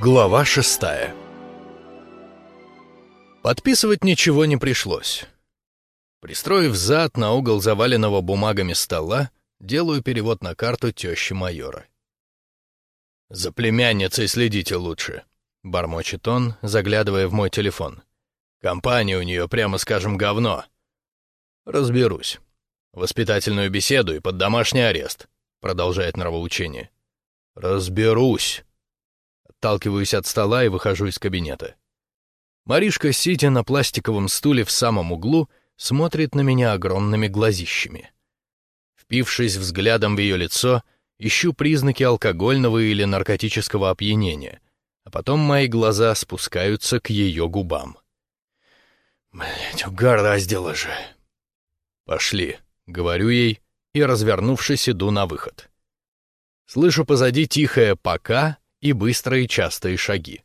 Глава шестая Подписывать ничего не пришлось. Пристроив зад на угол заваленного бумагами стола, делаю перевод на карту тещи майора. «За племянницей следите лучше», — бормочет он, заглядывая в мой телефон. «Компания у нее, прямо скажем, говно». «Разберусь. Воспитательную беседу и под домашний арест», — продолжает нравоучение. «Разберусь». Отталкиваюсь от стола и выхожу из кабинета. Маришка, сидя на пластиковом стуле в самом углу, смотрит на меня огромными глазищами. Впившись взглядом в ее лицо, ищу признаки алкогольного или наркотического опьянения, а потом мои глаза спускаются к ее губам. Блять, угораздило же. Пошли, говорю ей, и, развернувшись, иду на выход. Слышу позади тихое «пока» и быстрые частые шаги.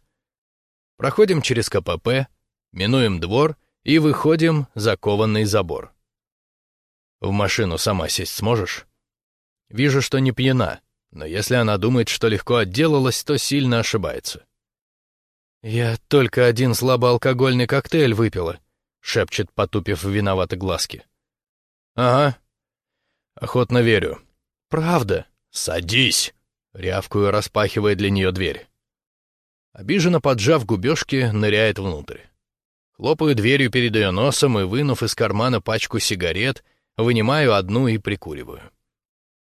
Проходим через КПП, минуем двор и выходим за кованный забор. В машину сама сесть сможешь? Вижу, что не пьяна, но если она думает, что легко отделалась, то сильно ошибается. «Я только один слабоалкогольный коктейль выпила», — шепчет, потупив виновато глазки. «Ага. Охотно верю. Правда. Садись!» Рявкую, распахивая для нее дверь. Обиженно поджав губежки, ныряет внутрь. Хлопаю дверью перед ее носом и, вынув из кармана пачку сигарет, вынимаю одну и прикуриваю.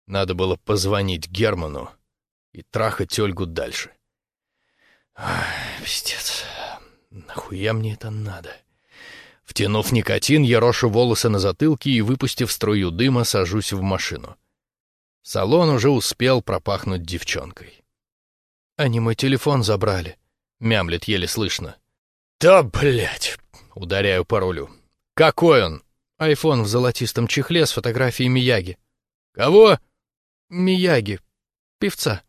Надо было позвонить Герману и трахать Ольгу дальше. Ах, пиздец. Нахуя мне это надо? Втянув никотин, я рошу волосы на затылке и, выпустив струю дыма, сажусь в машину. Салон уже успел пропахнуть девчонкой. «Они мой телефон забрали», — мямлет еле слышно. «Да, блядь!» — ударяю по рулю. «Какой он?» «Айфон в золотистом чехле с фотографией Мияги». «Кого?» «Мияги. Певца».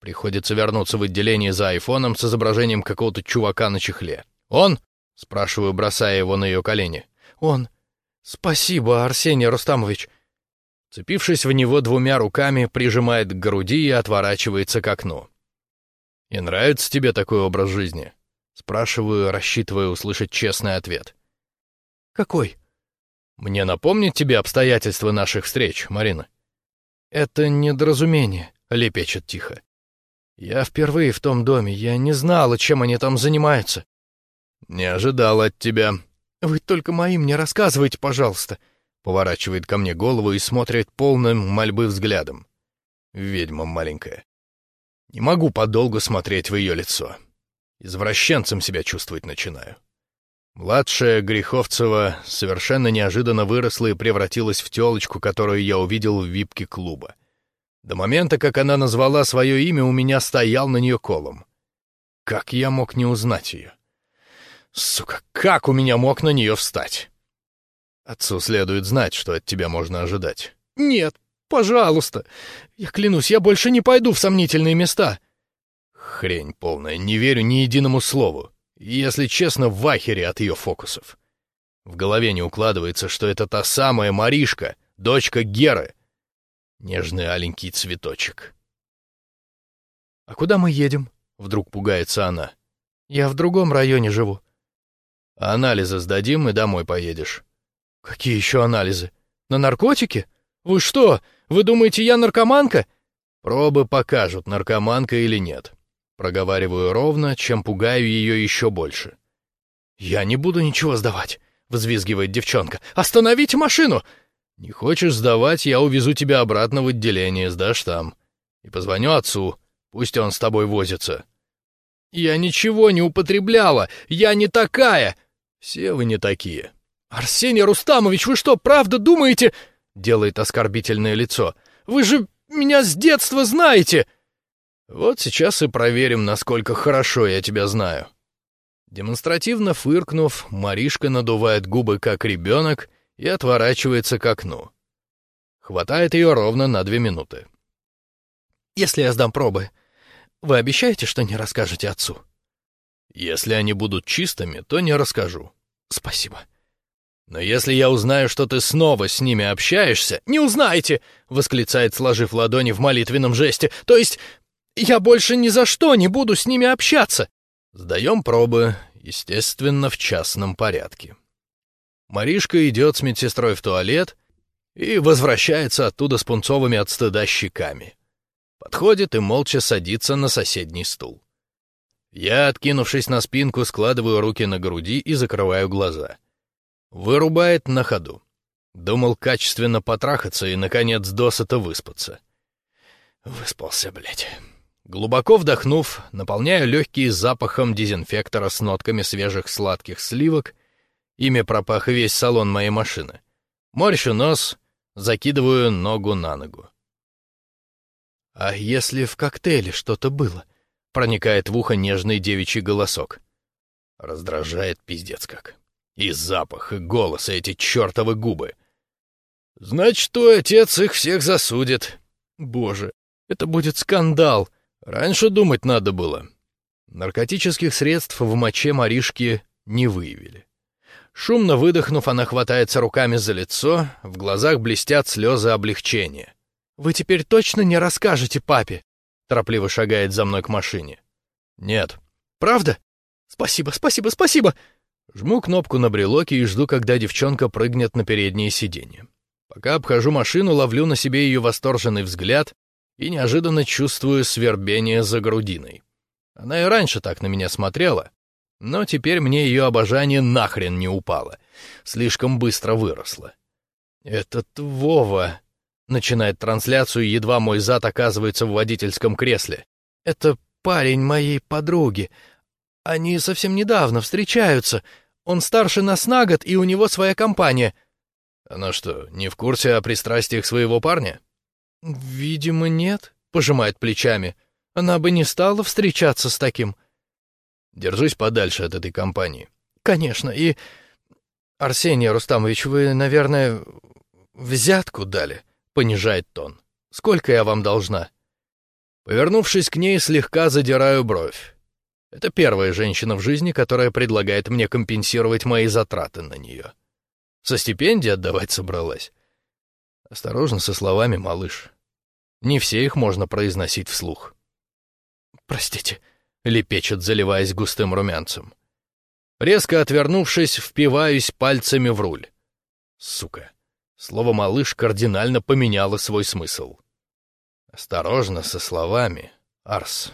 Приходится вернуться в отделение за айфоном с изображением какого-то чувака на чехле. «Он?» — спрашиваю, бросая его на ее колени. «Он. Спасибо, Арсений Рустамович. Цепившись в него двумя руками, прижимает к груди и отворачивается к окну. «И нравится тебе такой образ жизни?» Спрашиваю, рассчитывая услышать честный ответ. «Какой?» «Мне напомнить тебе обстоятельства наших встреч, Марина?» «Это недоразумение», — лепечет тихо. «Я впервые в том доме, я не знала, чем они там занимаются». «Не ожидал от тебя». «Вы только моим не рассказывайте, пожалуйста», Поворачивает ко мне голову и смотрит полным мольбы взглядом. Ведьма маленькая. Не могу подолгу смотреть в ее лицо. Извращенцем себя чувствовать начинаю. Младшая Греховцева совершенно неожиданно выросла и превратилась в телочку, которую я увидел в випке клуба. До момента, как она назвала свое имя, у меня стоял на нее колом. Как я мог не узнать ее? Сука, как у меня мог на нее встать? Отцу следует знать, что от тебя можно ожидать. Нет, пожалуйста. Я клянусь, я больше не пойду в сомнительные места. Хрень полная, не верю ни единому слову. Если честно, в ахере от ее фокусов. В голове не укладывается, что это та самая Маришка, дочка Геры. Нежный аленький цветочек. «А куда мы едем?» — вдруг пугается она. «Я в другом районе живу». «Анализы сдадим и домой поедешь». «Какие еще анализы? На наркотики? Вы что, вы думаете, я наркоманка?» «Пробы покажут, наркоманка или нет». Проговариваю ровно, чем пугаю ее еще больше. «Я не буду ничего сдавать», — взвизгивает девчонка. «Остановите машину!» «Не хочешь сдавать, я увезу тебя обратно в отделение, сдашь там. И позвоню отцу, пусть он с тобой возится». «Я ничего не употребляла! Я не такая!» «Все вы не такие. «Арсений Рустамович, вы что, правда думаете...» — делает оскорбительное лицо. «Вы же меня с детства знаете!» «Вот сейчас и проверим, насколько хорошо я тебя знаю». Демонстративно фыркнув, Маришка надувает губы, как ребенок, и отворачивается к окну. Хватает ее ровно на две минуты. «Если я сдам пробы, вы обещаете, что не расскажете отцу?» «Если они будут чистыми, то не расскажу». «Спасибо». «Но если я узнаю, что ты снова с ними общаешься...» «Не узнаете!» — восклицает, сложив ладони в молитвенном жесте. «То есть, Я больше ни за что не буду с ними общаться!» Сдаем пробы, естественно, в частном порядке. Маришка идет с медсестрой в туалет и возвращается оттуда с пунцовыми от стыда щеками. Подходит и молча садится на соседний стул. Я, откинувшись на спинку, складываю руки на груди и закрываю глаза. Вырубает на ходу. Думал качественно потрахаться и, наконец, досыта выспаться. Выспался, блядь. Глубоко вдохнув, наполняю легкие запахом дезинфектора с нотками свежих сладких сливок, ими пропах весь салон моей машины. Морщу нос, закидываю ногу на ногу. «А если в коктейле что-то было?» — проникает в ухо нежный девичий голосок. Раздражает пиздец как. И запах, и голос, и эти чертовы губы. «Значит, твой отец их всех засудит. Боже, это будет скандал!» Раньше думать надо было. Наркотических средств в моче Маришки не выявили. Шумно выдохнув, она хватается руками за лицо, в глазах блестят слезы облегчения. «Вы теперь точно не расскажете папе?» Торопливо шагает за мной к машине. «Нет». «Правда? Спасибо, спасибо, спасибо!» Жму кнопку на брелоке и жду, когда девчонка прыгнет на переднее сиденье. Пока обхожу машину, ловлю на себе ее восторженный взгляд, и неожиданно чувствую свербение за грудиной. Она и раньше так на меня смотрела, но теперь мне ее обожание нахрен не упало, слишком быстро выросло. «Этот Вова...» — начинает трансляцию, едва мой зад оказывается в водительском кресле. «Это парень моей подруги. Они совсем недавно встречаются. Он старше нас на год, и у него своя компания». «Она что, не в курсе о пристрастиях своего парня?» «Видимо, нет», — пожимает плечами. «Она бы не стала встречаться с таким». «Держись подальше от этой компании». «Конечно, и...» «Арсений Рустамович, вы, наверное, взятку дали?» — понижает тон. «Сколько я вам должна?» Повернувшись к ней, слегка задираю бровь. Это первая женщина в жизни, которая предлагает мне компенсировать мои затраты на нее. Со стипендии отдавать собралась. Осторожно со словами, малыш. Не все их можно произносить вслух. «Простите», — лепечет, заливаясь густым румянцем. Резко отвернувшись, впиваюсь пальцами в руль. Сука. Слово «малыш» кардинально поменяло свой смысл. Осторожно со словами, Арс.